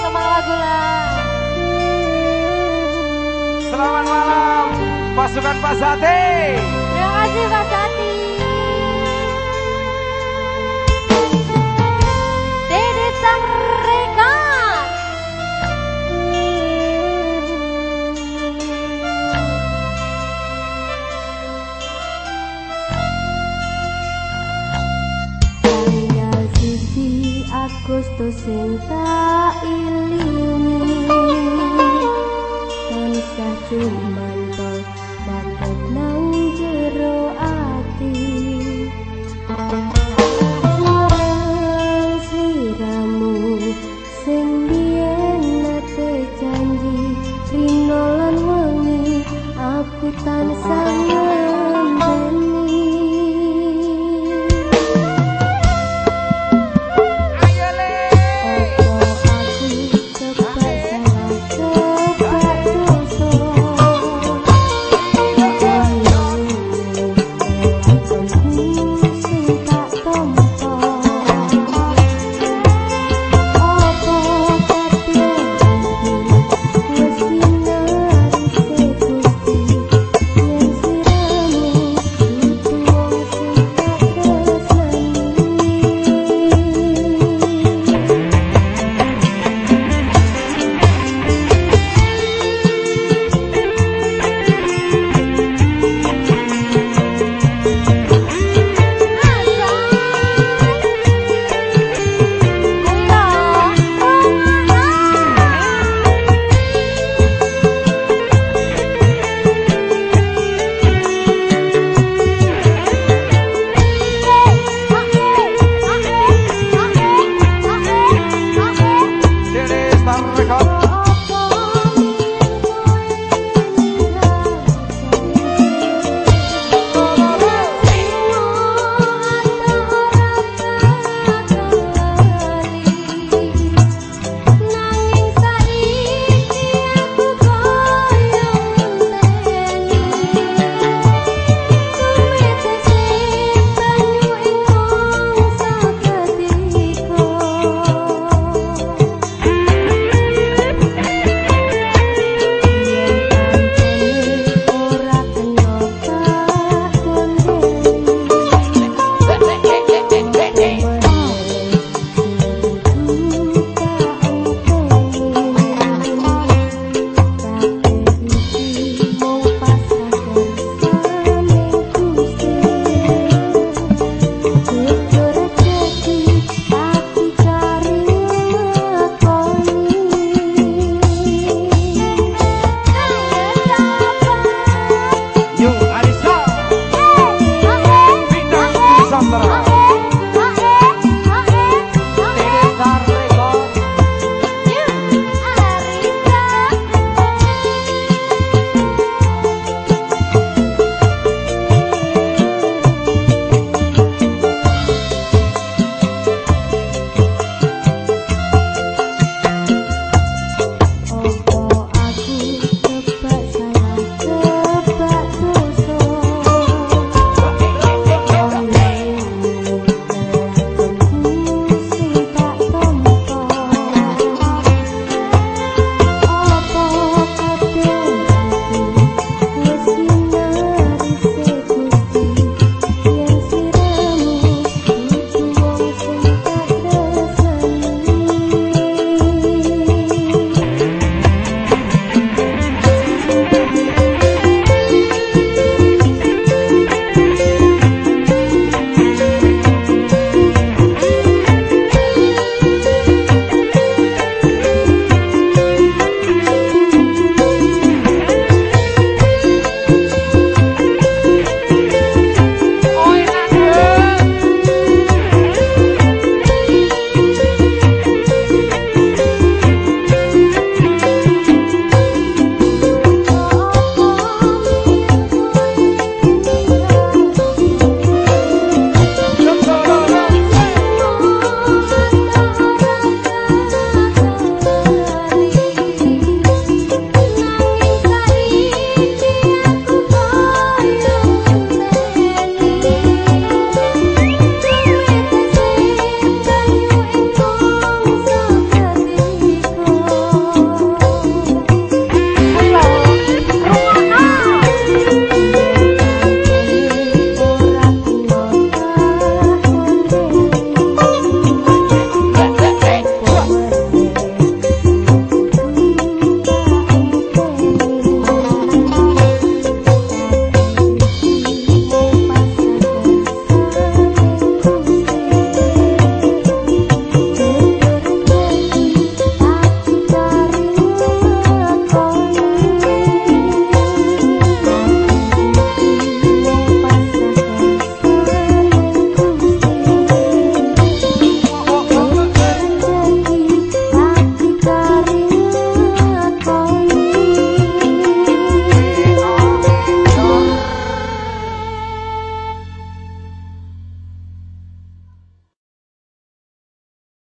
teman-teman Laguna. Selamat malam pasukan Pasati. Terima kasih Pasati. Kristus sing tak ilingi. Tansah cuman kau Bye.